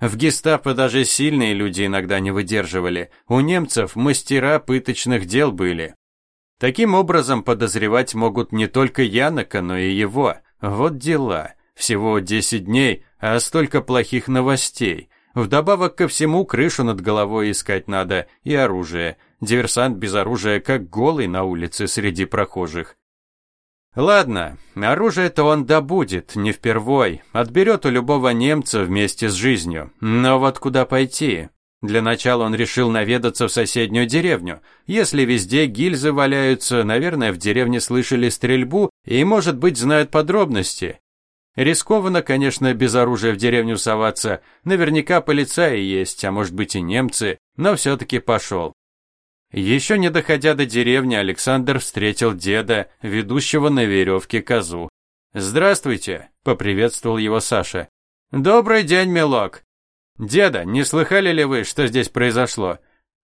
В гестапо даже сильные люди иногда не выдерживали. У немцев мастера пыточных дел были. Таким образом подозревать могут не только Янока, но и его. Вот дела. Всего 10 дней, а столько плохих новостей. Вдобавок ко всему, крышу над головой искать надо и оружие. Диверсант без оружия, как голый на улице среди прохожих. Ладно, оружие-то он добудет, не впервой. Отберет у любого немца вместе с жизнью. Но вот куда пойти? Для начала он решил наведаться в соседнюю деревню. Если везде гильзы валяются, наверное, в деревне слышали стрельбу и, может быть, знают подробности. Рискованно, конечно, без оружия в деревню соваться. Наверняка полицаи есть, а может быть и немцы, но все-таки пошел. Еще не доходя до деревни, Александр встретил деда, ведущего на веревке козу. «Здравствуйте», — поприветствовал его Саша. «Добрый день, милок!» «Деда, не слыхали ли вы, что здесь произошло?»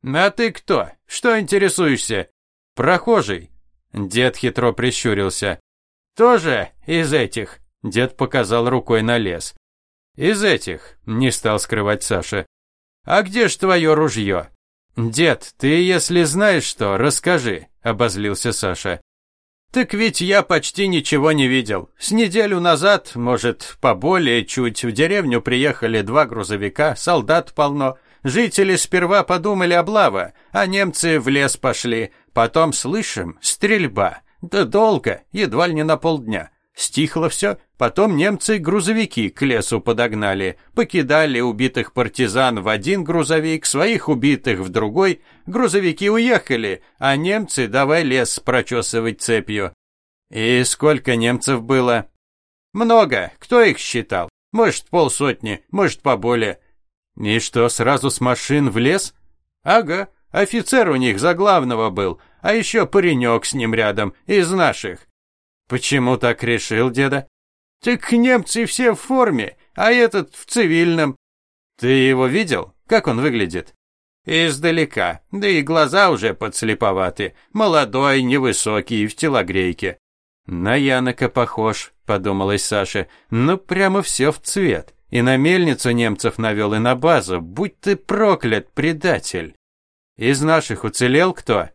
«А ты кто? Что интересуешься?» «Прохожий». Дед хитро прищурился. «Тоже из этих?» Дед показал рукой на лес. «Из этих», — не стал скрывать Саша. «А где ж твое ружье?» «Дед, ты, если знаешь что, расскажи», — обозлился Саша. «Так ведь я почти ничего не видел. С неделю назад, может, поболее чуть, в деревню приехали два грузовика, солдат полно. Жители сперва подумали облава, а немцы в лес пошли. Потом слышим стрельба. Да долго, едва ли не на полдня. Стихло все, потом немцы грузовики к лесу подогнали, покидали убитых партизан в один грузовик, своих убитых в другой, грузовики уехали, а немцы давай лес прочесывать цепью. И сколько немцев было? Много, кто их считал? Может, полсотни, может, поболее. И что, сразу с машин в лес? Ага, офицер у них за главного был, а еще паренек с ним рядом, из наших. Почему так решил, деда? Так немцы все в форме, а этот в цивильном. Ты его видел? Как он выглядит? Издалека, да и глаза уже подслеповаты. Молодой, невысокий, в телогрейке. На Янока похож, подумалась Саша. Ну, прямо все в цвет. И на мельницу немцев навел, и на базу. Будь ты проклят, предатель. Из наших уцелел кто?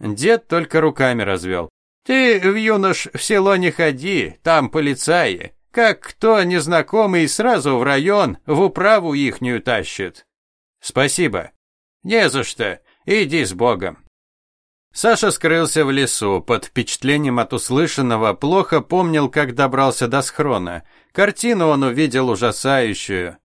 Дед только руками развел. Ты, в юнош, в село не ходи, там полицаи. Как кто незнакомый сразу в район, в управу ихнюю тащит. Спасибо. Не за что. Иди с Богом. Саша скрылся в лесу, под впечатлением от услышанного, плохо помнил, как добрался до схрона. Картину он увидел ужасающую.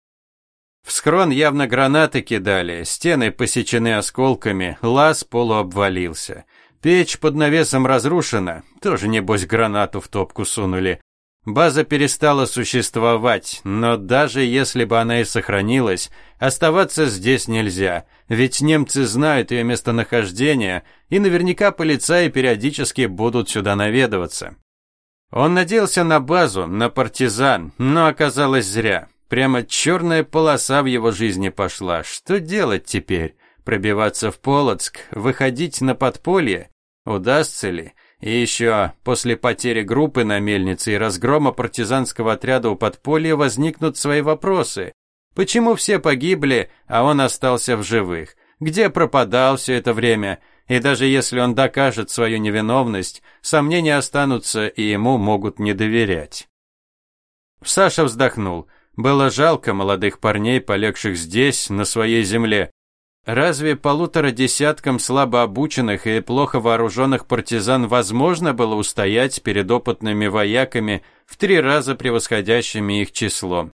В схрон явно гранаты кидали, стены посечены осколками, лаз полуобвалился. Печь под навесом разрушена, тоже небось гранату в топку сунули. База перестала существовать, но даже если бы она и сохранилась, оставаться здесь нельзя, ведь немцы знают ее местонахождение, и наверняка полицаи периодически будут сюда наведываться. Он надеялся на базу, на партизан, но оказалось зря. Прямо черная полоса в его жизни пошла. Что делать теперь? Пробиваться в Полоцк, выходить на подполье? Удастся ли? И еще, после потери группы на мельнице и разгрома партизанского отряда у подполья возникнут свои вопросы. Почему все погибли, а он остался в живых? Где пропадал все это время? И даже если он докажет свою невиновность, сомнения останутся и ему могут не доверять. Саша вздохнул. Было жалко молодых парней, полегших здесь, на своей земле. Разве полутора десяткам слабо обученных и плохо вооруженных партизан возможно было устоять перед опытными вояками в три раза превосходящими их числом?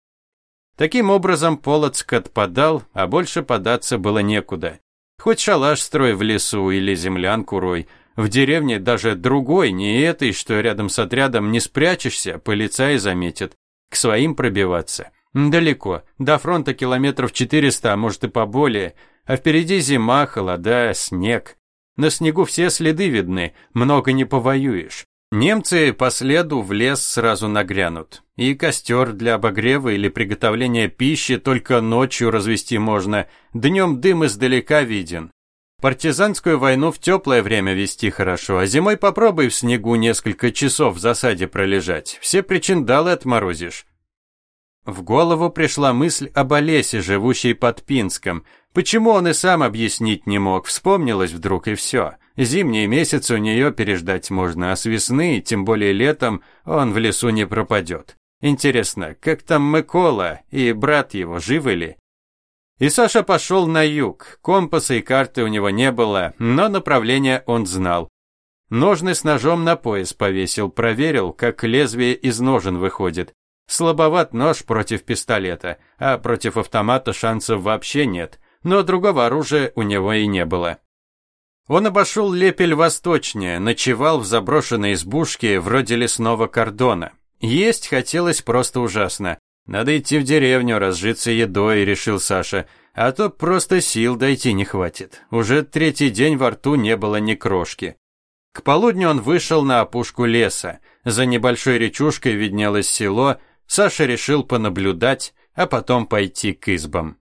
Таким образом, Полоцк отпадал, а больше податься было некуда. Хоть шалаш строй в лесу или землянку рой, в деревне даже другой, не этой, что рядом с отрядом не спрячешься, полицай заметит. К своим пробиваться. Далеко, до фронта километров 400, а может и поболее, а впереди зима, холода, снег. На снегу все следы видны, много не повоюешь. Немцы по следу в лес сразу нагрянут. И костер для обогрева или приготовления пищи только ночью развести можно, днем дым издалека виден. Партизанскую войну в теплое время вести хорошо, а зимой попробуй в снегу несколько часов в засаде пролежать. Все причиндалы отморозишь. В голову пришла мысль об Олесе, живущей под Пинском. Почему он и сам объяснить не мог, вспомнилось вдруг и все. Зимние месяцы у нее переждать можно, а с весны, тем более летом, он в лесу не пропадет. Интересно, как там Микола и брат его, живы ли? И Саша пошел на юг. Компаса и карты у него не было, но направление он знал. Ножны с ножом на пояс повесил, проверил, как лезвие из ножен выходит. Слабоват нож против пистолета, а против автомата шансов вообще нет, но другого оружия у него и не было. Он обошел Лепель восточнее, ночевал в заброшенной избушке вроде лесного кордона. Есть хотелось просто ужасно. Надо идти в деревню, разжиться едой, решил Саша, а то просто сил дойти не хватит. Уже третий день во рту не было ни крошки. К полудню он вышел на опушку леса. За небольшой речушкой виднелось село, Саша решил понаблюдать, а потом пойти к избам.